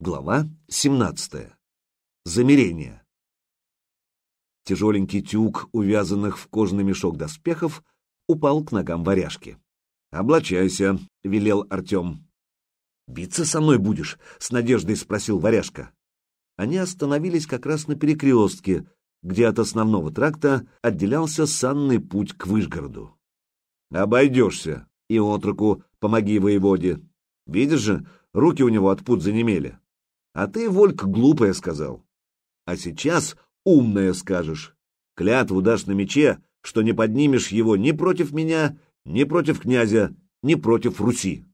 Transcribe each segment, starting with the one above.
Глава 17. Замерение. Тяжеленький тюк, увязанных в кожаный мешок доспехов, упал к ногам варяжки. «Облачайся», — велел Артем. «Биться со мной будешь?» — с надеждой спросил варяжка. Они остановились как раз на перекрестке, где от основного тракта отделялся санный путь к Вышгороду. «Обойдешься, и отроку помоги воеводе. Видишь же, руки у него от пут занемели». А ты, Вольк, глупая сказал. А сейчас умная скажешь. Клятву дашь на мече, что не поднимешь его ни против меня, ни против князя, ни против Руси.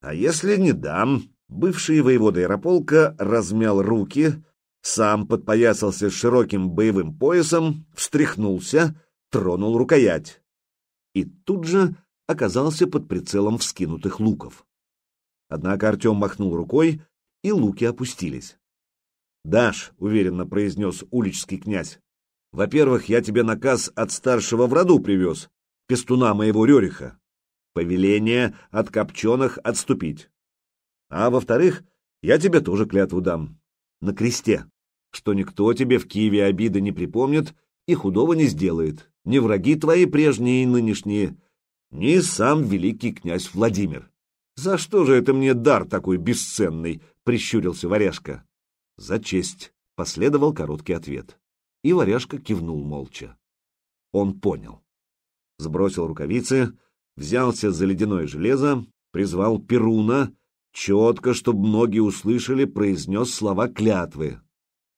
А если не дам? Бывший воевода Ярополка размял руки, сам подпоясался широким боевым поясом, встряхнулся, тронул рукоять. И тут же оказался под прицелом вскинутых луков. Однако Артем махнул рукой, и луки опустились. «Даш», — уверенно произнес уличский князь, — «во-первых, я тебе наказ от старшего в роду привез, пестуна моего Рериха. Повеление от копченых отступить. А во-вторых, я тебе тоже клятву дам. На кресте, что никто тебе в Киеве обиды не припомнит и худого не сделает, ни враги твои прежние и нынешние, ни сам великий князь Владимир. За что же это мне дар такой бесценный? прищурился Варяжка. За честь, последовал короткий ответ. И Варяжка кивнул молча. Он понял. Сбросил рукавицы, взялся за ледяное железо, призвал Перуна, четко, чтобы многие услышали, произнес слова клятвы.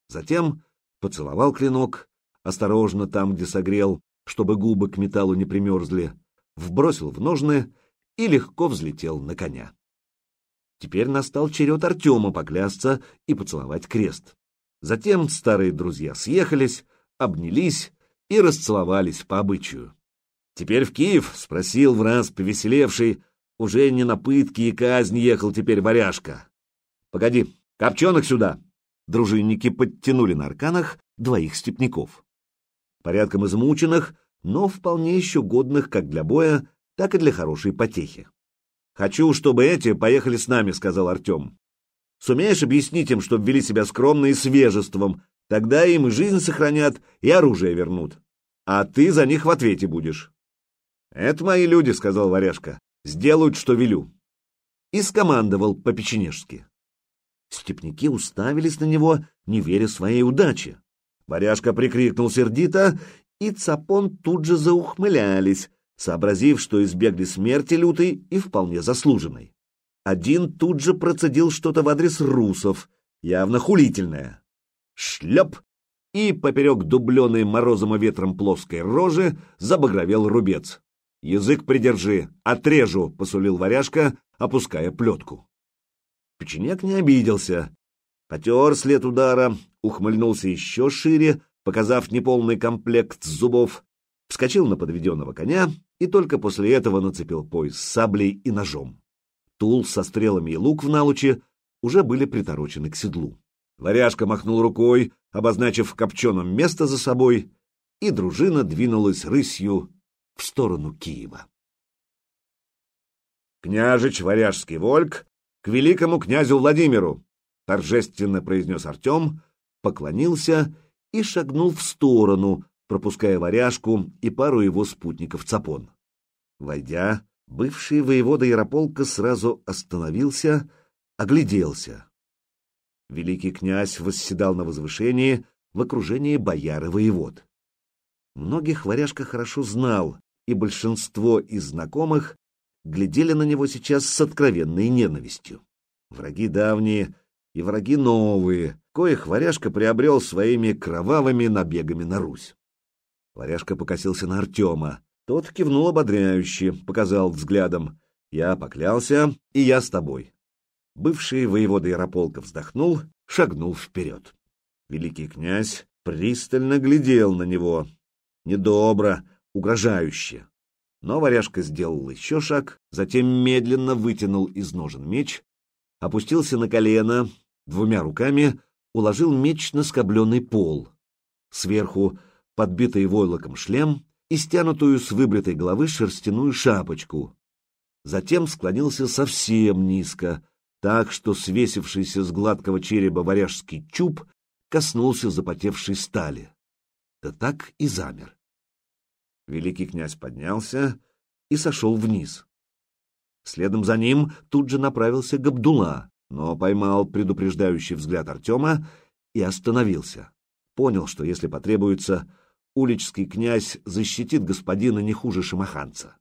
Затем поцеловал клинок, осторожно там, где согрел, чтобы губы к металлу не примерзли, вбросил в ножны и легко взлетел на коня. Теперь настал черед Артема поклясться и поцеловать крест. Затем старые друзья съехались, обнялись и расцеловались по обычаю. «Теперь в Киев?» — спросил в раз повеселевший. Уже не на пытки и казнь ехал теперь варяжка. «Погоди, копченых сюда!» Дружинники подтянули на арканах двоих степняков. Порядком измученных, но вполне еще годных как для боя, так и для хорошей потехи. «Хочу, чтобы эти поехали с нами», — сказал Артем. «Сумеешь объяснить им, чтобы вели себя скромно и свежеством, тогда им и жизнь сохранят, и оружие вернут. А ты за них в ответе будешь». «Это мои люди», — сказал Варяжка. «Сделают, что велю». И скомандовал по-печенежски. Степняки уставились на него, не веря своей удаче. Варяжка прикрикнул сердито, и Цапон тут же заухмылялись, сообразив, что избегли смерти лютой и вполне заслуженной. Один тут же процедил что-то в адрес русов, явно хулительное. Шлеп! И поперек дубленой морозом и ветром плоской рожи забагровел рубец. «Язык придержи, отрежу!» — посулил варяжка, опуская плетку. Печенек не обиделся. Потер след удара, ухмыльнулся еще шире, показав неполный комплект зубов, вскочил на подведенного коня и только после этого нацепил пояс с саблей и ножом. Тул со стрелами и лук в налуче уже были приторочены к седлу. Варяжка махнул рукой, обозначив копченым место за собой, и дружина двинулась рысью в сторону Киева. «Княжич Варяжский Вольк к великому князю Владимиру!» — торжественно произнес Артем, поклонился и шагнул в сторону, пропуская варяжку и пару его спутников Цапон. Войдя, бывший воевода Ярополка сразу остановился, огляделся. Великий князь восседал на возвышении в окружении бояр и воевод. Многих варяжка хорошо знал, и большинство из знакомых глядели на него сейчас с откровенной ненавистью. Враги давние и враги новые, коих варяжка приобрел своими кровавыми набегами на Русь. Варяжка покосился на Артема. Тот кивнул ободряюще, показал взглядом. «Я поклялся, и я с тобой». Бывший воевода Ярополка вздохнул, шагнул вперед. Великий князь пристально глядел на него. Недобро, угрожающе. Но варяжка сделал еще шаг, затем медленно вытянул из ножен меч, опустился на колено, двумя руками уложил меч на скобленный пол. Сверху подбитый войлоком шлем и стянутую с выбритой головы шерстяную шапочку. Затем склонился совсем низко, так что свесившийся с гладкого черева варяжский чуб коснулся запотевшей стали. Да так и замер. Великий князь поднялся и сошел вниз. Следом за ним тут же направился Габдула, но поймал предупреждающий взгляд Артема и остановился. Понял, что если потребуется, уличский князь защитит господина не хуже шамаханца.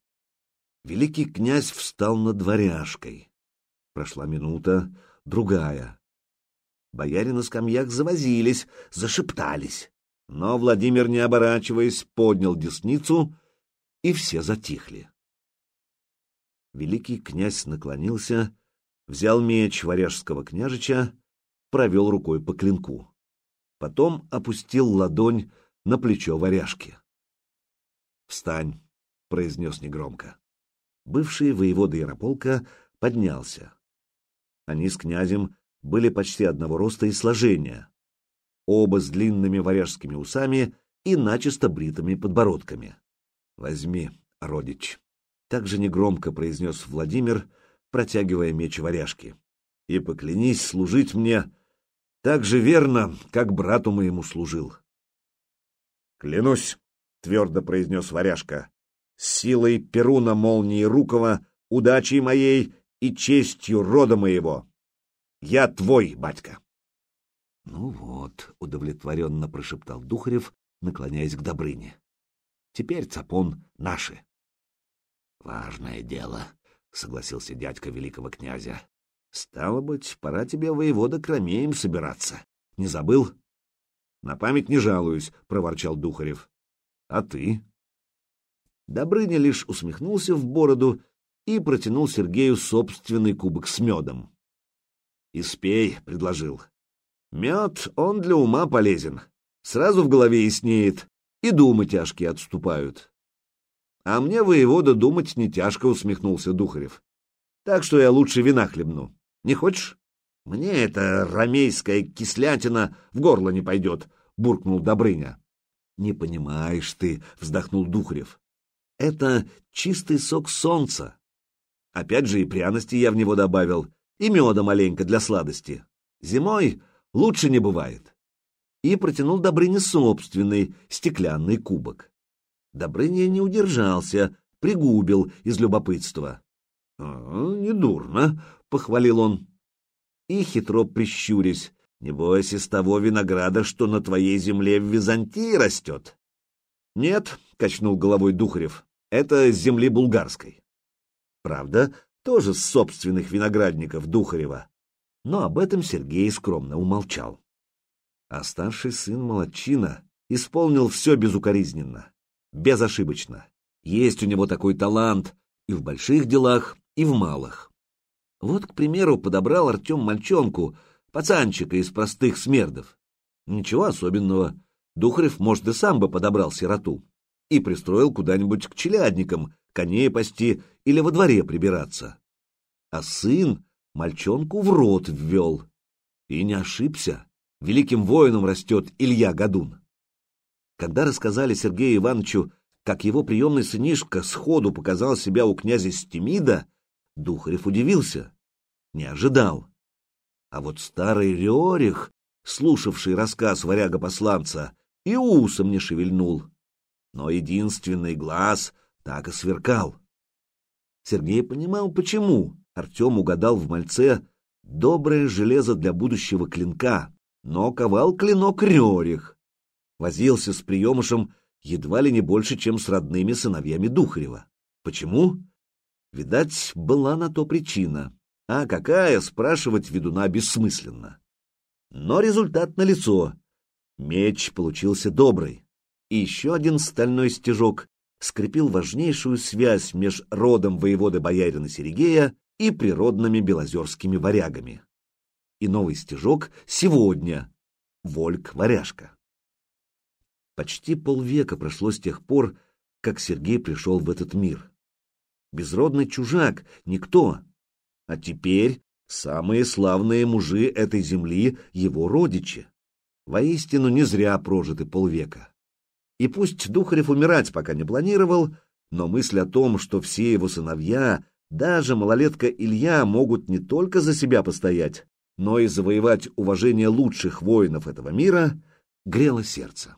Великий князь встал над дворяжкой. Прошла минута, другая. Бояре на скамьях завозились, зашептались. Но Владимир, не оборачиваясь, поднял десницу, и все затихли. Великий князь наклонился, взял меч варяжского княжича, провел рукой по клинку. Потом опустил ладонь на плечо варяжки. «Встань!» — произнес негромко. Бывший воевода Ярополка поднялся. Они с князем были почти одного роста и сложения, оба с длинными варяжскими усами и начисто бритыми подбородками. «Возьми, родич!» — также негромко произнес Владимир, протягивая меч варяжки. «И поклянись служить мне так же верно, как брату моему служил». «Клянусь!» — твердо произнес варяжка. «Силой Перуна молнии Рукова, удачей моей и честью рода моего. Я твой, батька!» «Ну вот», — удовлетворенно прошептал Духарев, наклоняясь к Добрыне. «Теперь цапон наши». «Важное дело», — согласился дядька великого князя. «Стало быть, пора тебе, воевода, кромеем собираться. Не забыл?» «На память не жалуюсь», — проворчал Духарев. «А ты?» Добрыня лишь усмехнулся в бороду и протянул Сергею собственный кубок с медом. «Испей», — предложил. Мед, он для ума полезен. Сразу в голове яснеет, и думы тяжкие отступают. А мне, воевода, думать не тяжко, усмехнулся Духарев. Так что я лучше вина хлебну. Не хочешь? Мне эта ромейская кислятина в горло не пойдет, буркнул Добрыня. Не понимаешь ты, вздохнул Духарев. Это чистый сок солнца. Опять же и пряности я в него добавил, и меда маленько для сладости. Зимой Лучше не бывает. И протянул Добрыне собственный стеклянный кубок. Добрыня не удержался, пригубил из любопытства. — а, Недурно, — похвалил он. И хитро прищурясь, — не бойся с того винограда, что на твоей земле в Византии растет. — Нет, — качнул головой Духарев, — это с земли булгарской. Правда, тоже с собственных виноградников Духарева но об этом Сергей скромно умолчал. А старший сын Молодчина исполнил все безукоризненно, безошибочно. Есть у него такой талант и в больших делах, и в малых. Вот, к примеру, подобрал Артем мальчонку, пацанчика из простых смердов. Ничего особенного. Духарев, может, и сам бы подобрал сироту и пристроил куда-нибудь к челядникам, коней пасти или во дворе прибираться. А сын мальчонку в рот ввел. И не ошибся. Великим воином растет Илья Гадун. Когда рассказали Сергею Ивановичу, как его приемный сынишка сходу показал себя у князя Стемида, Духарев удивился. Не ожидал. А вот старый Рерих, слушавший рассказ варяга-посланца, и усом не шевельнул. Но единственный глаз так и сверкал. Сергей понимал, почему. Артем угадал в мальце доброе железо для будущего клинка, но ковал клинок Рерих. Возился с приемышем едва ли не больше, чем с родными сыновьями Духарева. Почему? Видать, была на то причина. А какая, спрашивать ведуна бессмысленно. Но результат налицо. Меч получился добрый. И еще один стальной стежок скрепил важнейшую связь между родом воеводы боярина Сергея и природными белозерскими варягами. И новый стежок сегодня — Вольк-варяжка. Почти полвека прошло с тех пор, как Сергей пришел в этот мир. Безродный чужак, никто. А теперь самые славные мужи этой земли — его родичи. Воистину не зря прожиты полвека. И пусть Духарев умирать пока не планировал, но мысль о том, что все его сыновья даже малолетка Илья могут не только за себя постоять, но и завоевать уважение лучших воинов этого мира, грело сердце.